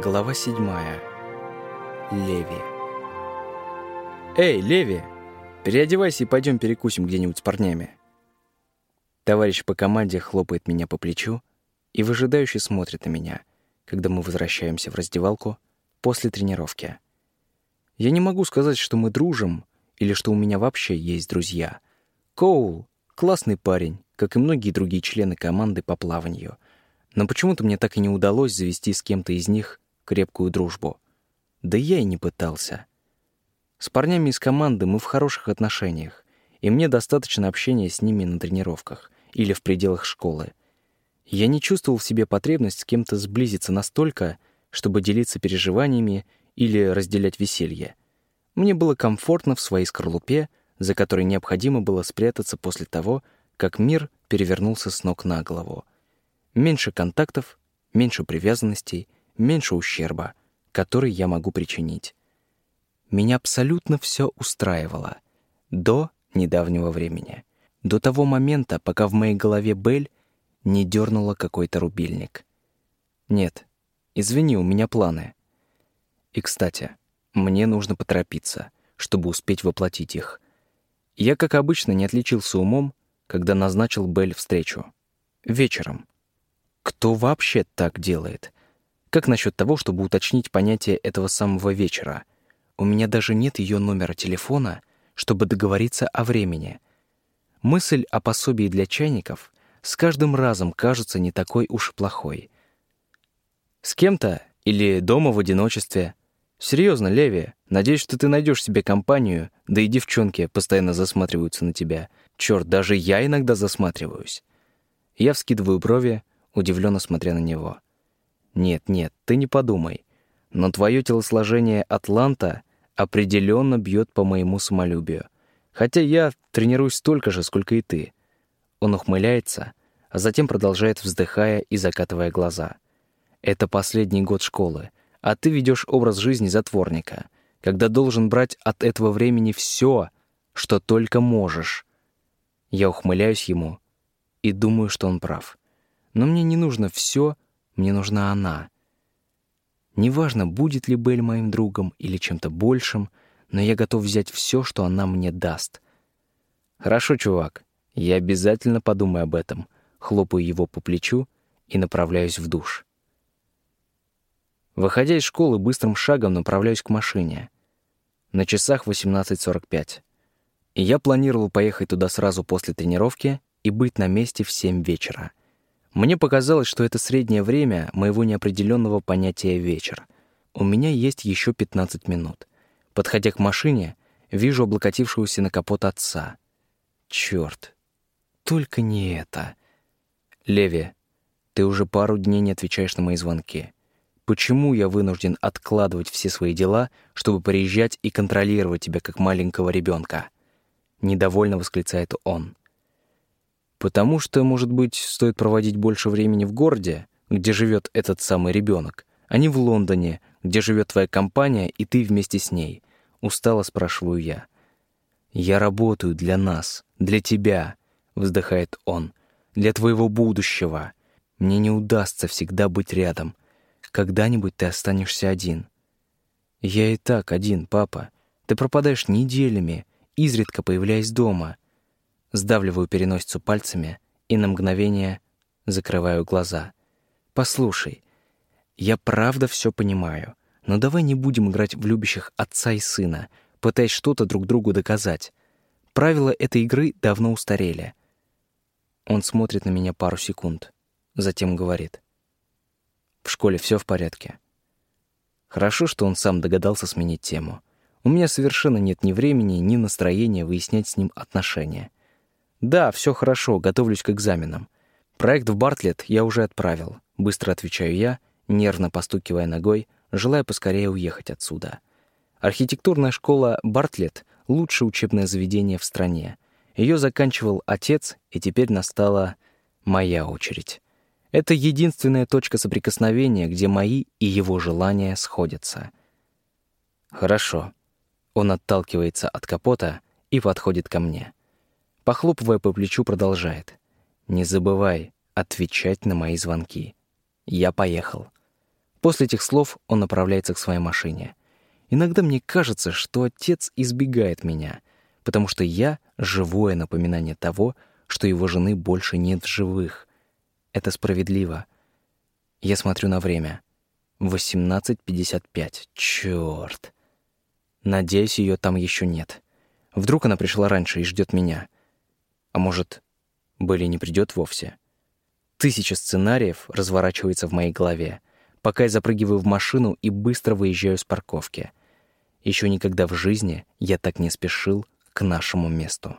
Глава седьмая. Леви. «Эй, Леви! Переодевайся и пойдем перекусим где-нибудь с парнями». Товарищ по команде хлопает меня по плечу и выжидающе смотрит на меня, когда мы возвращаемся в раздевалку после тренировки. Я не могу сказать, что мы дружим или что у меня вообще есть друзья. Коул — классный парень, как и многие другие члены команды по плаванию — но почему-то мне так и не удалось завести с кем-то из них крепкую дружбу. Да я и не пытался. С парнями из команды мы в хороших отношениях, и мне достаточно общения с ними на тренировках или в пределах школы. Я не чувствовал в себе потребность с кем-то сблизиться настолько, чтобы делиться переживаниями или разделять веселье. Мне было комфортно в своей скорлупе, за которой необходимо было спрятаться после того, как мир перевернулся с ног на голову. Меньше контактов, меньше привязанностей, меньше ущерба, который я могу причинить. Меня абсолютно все устраивало. До недавнего времени. До того момента, пока в моей голове Бель не дернула какой-то рубильник. Нет, извини, у меня планы. И, кстати, мне нужно поторопиться, чтобы успеть воплотить их. Я, как обычно, не отличился умом, когда назначил Бель встречу. Вечером, кто вообще так делает? Как насчет того, чтобы уточнить понятие этого самого вечера? У меня даже нет ее номера телефона, чтобы договориться о времени. Мысль о пособии для чайников с каждым разом кажется не такой уж плохой. С кем-то или дома в одиночестве. Серьезно, Леви, надеюсь, что ты найдешь себе компанию, да и девчонки постоянно засматриваются на тебя. Черт, даже я иногда засматриваюсь. Я вскидываю брови, удивленно смотря на него. «Нет, нет, ты не подумай. Но твое телосложение Атланта определенно бьет по моему самолюбию. Хотя я тренируюсь столько же, сколько и ты». Он ухмыляется, а затем продолжает, вздыхая и закатывая глаза. «Это последний год школы, а ты ведешь образ жизни затворника, когда должен брать от этого времени все, что только можешь». Я ухмыляюсь ему и думаю, что он прав. Но мне не нужно все, мне нужна она. Неважно, будет ли Белль моим другом или чем-то большим, но я готов взять все, что она мне даст. Хорошо, чувак, я обязательно подумаю об этом. Хлопаю его по плечу и направляюсь в душ. Выходя из школы, быстрым шагом направляюсь к машине. На часах 18.45. И я планировал поехать туда сразу после тренировки и быть на месте в 7 вечера. Мне показалось, что это среднее время моего неопределенного понятия «вечер». У меня есть еще 15 минут. Подходя к машине, вижу облокотившегося на капот отца. Черт, только не это. Леви, ты уже пару дней не отвечаешь на мои звонки. Почему я вынужден откладывать все свои дела, чтобы приезжать и контролировать тебя как маленького ребенка? Недовольно восклицает он. Потому что, может быть, стоит проводить больше времени в городе, где живет этот самый ребенок, а не в Лондоне, где живет твоя компания, и ты вместе с ней. Устало спрашиваю я. Я работаю для нас, для тебя, вздыхает он, для твоего будущего. Мне не удастся всегда быть рядом. Когда-нибудь ты останешься один. Я и так один, папа. Ты пропадаешь неделями, изредка появляясь дома — сдавливаю переносицу пальцами и на мгновение закрываю глаза. «Послушай, я правда все понимаю, но давай не будем играть в любящих отца и сына, пытаясь что-то друг другу доказать. Правила этой игры давно устарели». Он смотрит на меня пару секунд, затем говорит. «В школе все в порядке». Хорошо, что он сам догадался сменить тему. У меня совершенно нет ни времени, ни настроения выяснять с ним отношения. «Да, все хорошо, готовлюсь к экзаменам. Проект в Бартлетт я уже отправил», — быстро отвечаю я, нервно постукивая ногой, желая поскорее уехать отсюда. Архитектурная школа Бартлетт — лучшее учебное заведение в стране. Ее заканчивал отец, и теперь настала моя очередь. Это единственная точка соприкосновения, где мои и его желания сходятся. Хорошо. Он отталкивается от капота и подходит ко мне. Похлопывая по плечу, продолжает. «Не забывай отвечать на мои звонки. Я поехал». После этих слов он направляется к своей машине. Иногда мне кажется, что отец избегает меня, потому что я — живое напоминание того, что его жены больше нет в живых. Это справедливо. Я смотрю на время. 18.55. Чёрт. Надеюсь, ее там еще нет. Вдруг она пришла раньше и ждет меня. А может, Белли не придет вовсе. Тысяча сценариев разворачивается в моей голове, пока я запрыгиваю в машину и быстро выезжаю с парковки. Еще никогда в жизни я так не спешил к нашему месту.